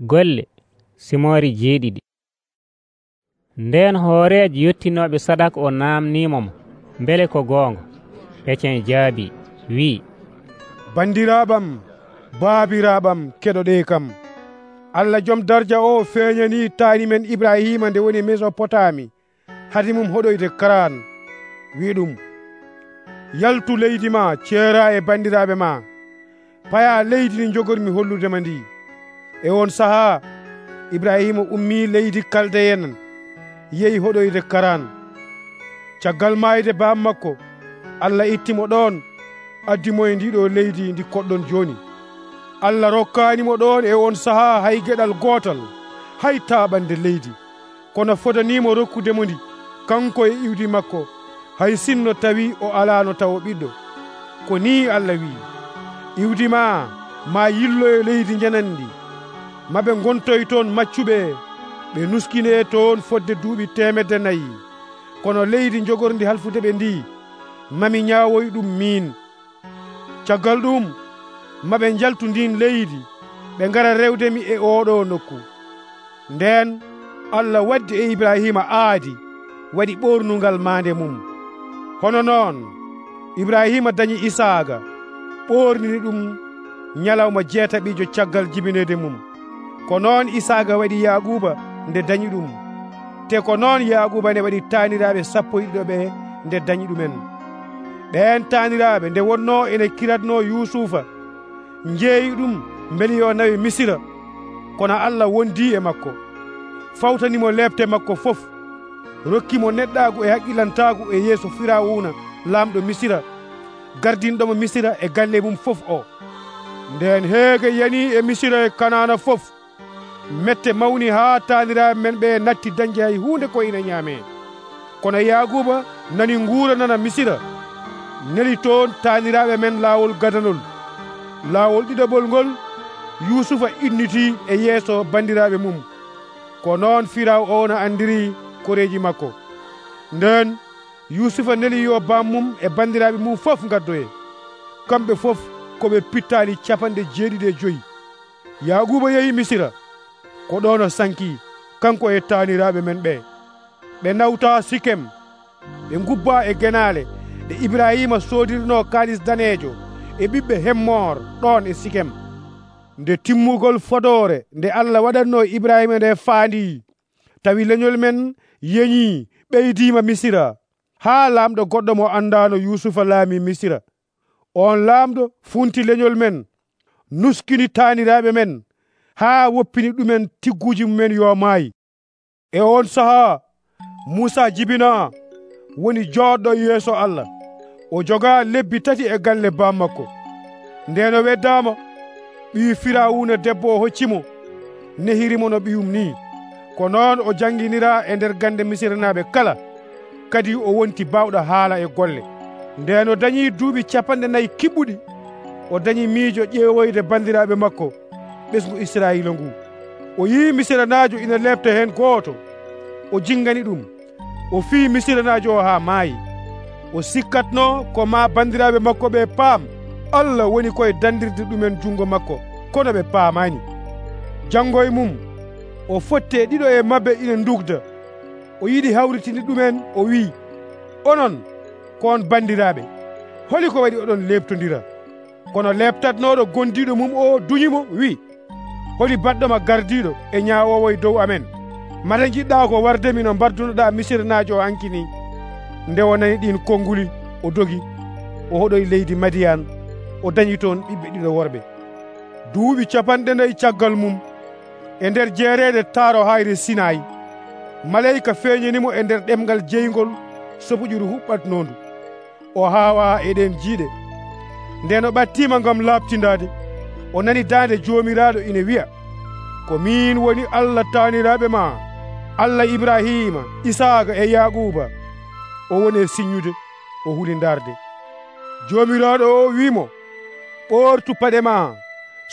golle simori jeeɗiɗi. Nden hoorejo yettinoɓe sadak o namdimamo beele ko gonga Pétien jaabi wi. Bandiraɓam baabiraɓam keɗoɗe kam. Allah joom darja o feeñani taani men ibrahima nde woni mesopotami hade mum hoɗoyde karan wi ɗum. Yaltu leydi ma ceera e bandiraɓe ma. Paya leydi ndi jogormi holludema ndi. e on sahaa ibrahima ummi leydi kaldeyen yeehi hoɗoyde karan. Caggal mayde bam makko allah ittimo ɗon addimo e ndiɗo leydi ndi koɗɗon joni. Allah rokkanimo ɗon e on sahaa hay gueɗal gotal hay taɓande leydi. Kono fodanimo rokkudemo ndi kanko e iwdi makko hay sinno tawi o alano taw ɓiɗɗo. Ko ni allah wi iwdi ma ma yillo e leydi jenandi maɓe gontoy toon maccuɓe ɓe nuskine toon fodde duuɓi temedde nayyi kono leydi jogorndi halfude ɓe ndi mami ñaawoy ɗum miin. Caggal ɗum maɓe jaltu ndin leydi ɓe ngara rewdemi e oɗo nokku. Nden allah waddi e ibrahima aadi waɗi ɓornugal maande mum. Hono noon ibrahima dañi isaaga ɓornini ɗum ñalawma jeetaɓijo caggal jibinede mum. ko noon isaga waɗi yaquba nde dañi ɗum. Te ko noon yaquba ne waɗi taniraɓe sappo e ɗiɗo ɓe nde dañi ɗumen. Ɓen taniraɓe nde wonno ene kiratno yusufa jeeyi ɗum beeli yo nawi misira. Kono allah wondi e makko. Fawtanimo lebte makko fof. Rokkimo neɗɗagu e haqqilantagu e yeeso firawuna lamɗo misira. Gardinɗomo misira e galle mum fof o. Nden heege yani e misira e kanana fof. mette mawni ha taniraɓe men ɓe natti dañde hay hunde ko ina ñaame. Kono yaguba nani guura nana misira neli toon taniraɓe men laawol gadanol. Laawol ɗiɗaɓol ngol yusufa inniti e yeeso bandiraɓe mum. Ko noon firaw ona andiri koreji makko. Nden yusufa neli yo bam mum e bandiraɓe mum fof gaddoye kamɓe fof koɓe pittali capanɗe jeeɗiɗi e joyyi yaguba yeehi misira. ko ɗono sanki kanko e taniraɓe men ɓe. Ɓe nawta sikem ɓe gubba e genale ɗe ibrahima sodirno kalis danejo e ɓiɓɓe hemmor ɗon e sikem. Nde timmugol fodore nde allah waɗanno ibrahima nde faandi. Tawi leñol men yeñi ɓeydima misira. Ha lamɗo goɗɗo mo andano yusufa laami misira. On lamɗo funti leñol men nuskini taniraɓe men. haa woppini ɗumen tigguji mumen yo maayi. E on sahaa muusa jibina woni jooɗɗo yeeso allah. O jogaa lebbi tati e galle bam makko. Ndeno weddaama ɓiyu firawuna debbo o hoccimo. Nehirimo no ɓiyum ni. Ko noon o jannginira e nder gande misirnaaɓe kala. Kadi o wonti baawɗo haala e golle. Ndeno dañii duuɓi capanɗe nayi kiɓɓuɗi o dañi miijo ƴeewoyde banndiraaɓe makko. ɓesgu israila ngu. O yi misiranajo ina lebta hen gooto o jingani ɗum. O fi misiranajo o ha maayi. O sikkatno ko ma bandiraɓe makko ɓe paam. Allah woni koye dandirde ɗumen jungo makko kono ɓe paamani janngo e mum o fotte ɗiɗo e mabɓe ina dugda o yiɗi hawritinde ɗumen o wi onon ko bandiraɓe holi ko waɗi oɗon lebtodira kono lebtatnoɗo gondiɗo mum o duñimo wi'i. holi baɗɗoma gardiɗo e ñawowo e dow amen. Mata jiɗɗa ko wardemi no mbardunoɗa misirnajo o ankini. Nde o nani ɗin konnguli o dogi o hoɗoye leydi madiyan o dañi toon ɓiɓɓe ɗiɗo worɓe. Duuɓi capanɗe nayi caggal mum e nder jeerede taaro hayre sinayi. Maleyka feeñanimo e nder ɗemgal jeygol sopuƴuru huɓɓatnondu. O haawa eɗen jiiɗe. Nden o ɓattima gam labtidade o nani dande jomiraɗo ina wiya ko min woni allah taniraɓe ma allah ibrahima isaaka e yaquba o woni e signude o huuli darde jomiraɗo o wimo ɓortu paɗe ma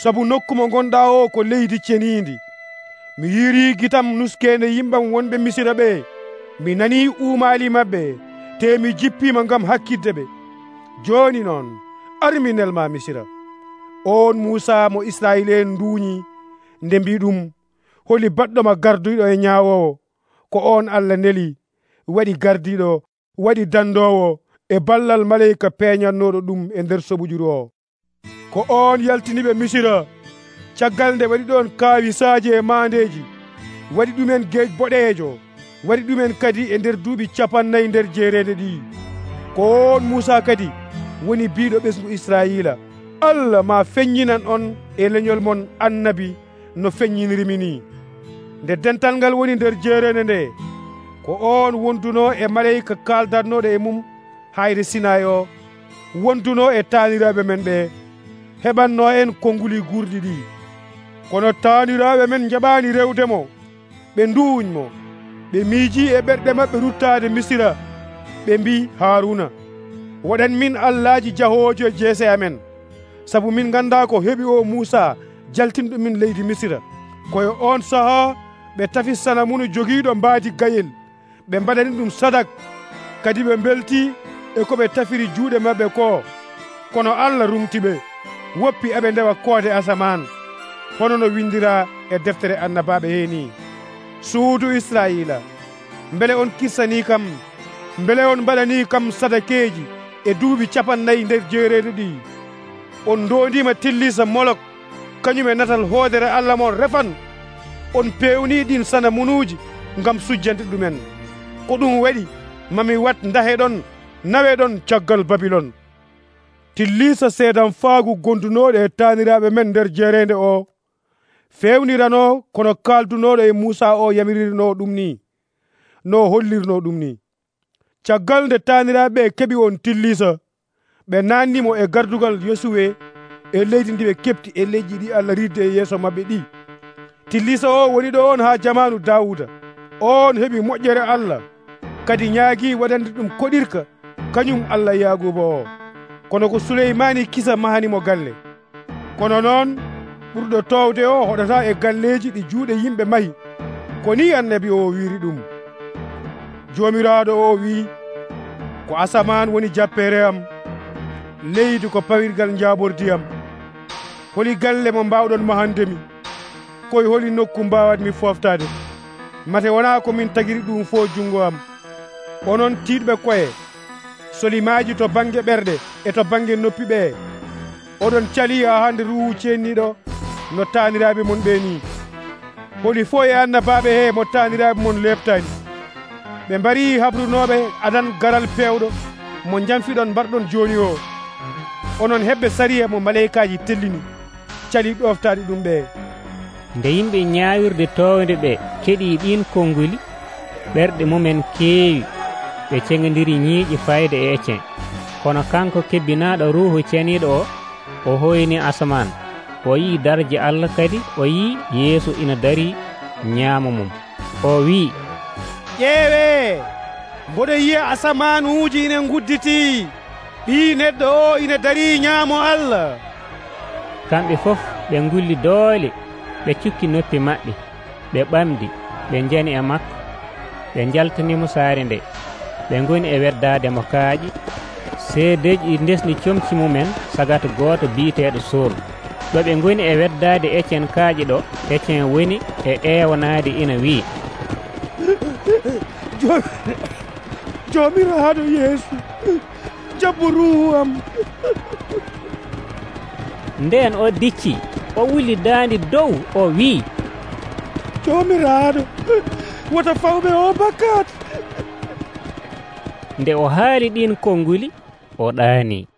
sabu nokku mo gonɗa o ko leydi cenidi mi yiri gitam nuskende yimɓam wonɓe misira ɓe. Mi nani uumali maɓɓe te mi jippima gam hakkidde ɓe. Joni noon arminel ma misira. on musa mo israil en duuñi nde mbi ɗum holi baɗɗoma garduɗo e ñawowo ko on allah neli waɗi gardiɗo waɗi dandowo e ballal maleyka peñannoɗo ɗum e nder soɓujuru o. Ko on yaltiniɓe misira caggal nde waɗi ɗon kaawisaji e mandeji waɗi ɗumen geej boɗeejo waɗi ɗumen kadi e nder duuɓi capannayyi nder jeerede ɗi. Ko on muusa kadi woni biɗo ɓesgu israila allah ma feññinan on e leñol mon annabi no feññinirimi ni. Nde dental ngal woni nder jeerede nde ko on wonduno e maleyka kaldannoɗo e mum hayre sinay o. Wonduno e taniraɓe men ɓe heɓanno en konnguli gurɗi ɗi. Kono taniraɓe men jaɓani rewde mo ɓe nduuñmo ɓe miiji e ɓerɗe maɓɓe ruttade misira ɓe mbi haruna waɗan min allahji jahojo e jeese amen. Saabu min ganda ko heɓi o Musa jaltinɗo min leydi misira. Koye on saha ɓe tafi sanamunu joguiɗo mbaadi gayel. Ɓe mbaɗani ɗum sadak. Kadi ɓe belti e ko ɓe tafiri juuɗe maɓɓe ko. Kono allah rumtiɓe woppi aɓe ndewa koode asaman hono no windira e deftere annabaɓe heeni. Suudu israila mbele on kissani kam. Mbele on mbaɗani kam sadakeji e duuɓi capannayyi nder jeerede ɗi on dondima tillisa molok. Kañum e natal hoodere allah mon refan. On pewni ɗin sana munuji gam sujjande ɗumen. Ko ɗum waɗi mami wat daheɗon naweɗon caggal babilon. Tillisa seedan faagu gondunoɗo e taniraɓe men nder jeerede o. Fewnirano kono kaldunoɗo e musa o yamirirno ɗum ni. No hollirno ɗum ni. Caggal nde taniraɓe keeɓi on tillisa. ɓe nannimo e gardugal yosuwe e leydi ndi ɓe kepti e leydi ɗi allah ridde e yeeso maɓɓe ɗi. Tillisa o woni ɗo on ha jamanu dawuda on heɓi moƴƴere allah. Kadi ñaagi waɗande ɗum koɗirka. Kañum allah yaguba o. Kono ko suleymani kisa mahanimo galle. Kono noon ɓurɗo towde o hoɗata e galleji ɗi juuɗe yimɓe mahi. Ko ni annabi o wiri ɗum? Jomiraɗo o wi ko asaman woni jappere am. Leydi ko pawirgal jabordiyam holi galle mo mbawɗon mahandemi koye holi nokku mbawatmi foftade mate wona komin tagiri ɗum fo jungo am. Onon tiɗɓe koye. Solimaji to banggue ɓerɗe e to banggue noppi ɓe oɗon cali ha hande ruwu cenniɗo no taniraɓe mon ɓe ni holi fo e annabaɓe he mo taniraɓe mon lebtani ɓe mbari habrunoɓe adan garal pewɗo mo jamfiɗon mbarɗon joni o onon heɓɓe sariya mo maleykaji tellini. Cali ɗoftade ɗum ɓe. Nde yimɓe ñawirde towde ɓe keɗi ɗin konnguli ɓerɗe mumen keewi ɓe ceŋodiri ñiiƴi fayde e eccen kono kanko kebbinaɗo ruhu ceniɗo o o hoyni asaman o yi darje allah kadi o yi yeeso ina dari ñaamo mum. O wi ƴeewe mboɗo yiya asamanuji ina gudditi ɓi neɗɗo o ina dari ñaamo allah. Kamɓe fof ɓe gulli doole ɓe cukki noppi maɓɓe ɓe ɓamdi ɓe jani e makko ɓe jaltanimo saare nde ɓe goni e weddade mo kaaƴi. Seedeji ɗi desni comci mumen sagata gooto biiteɗo sool ɗo ɓe goni e weddade étienne kaaƴi ɗo étienne woni e ewanade ina wi'i. Jomiraɗo yeesu. jabbo ruhu am nden o dicci o wuli dandi dow o wi'i. Jomiraɗo wota fawɓe o bakkat nde o haali ɗin konnguli o ɗaani.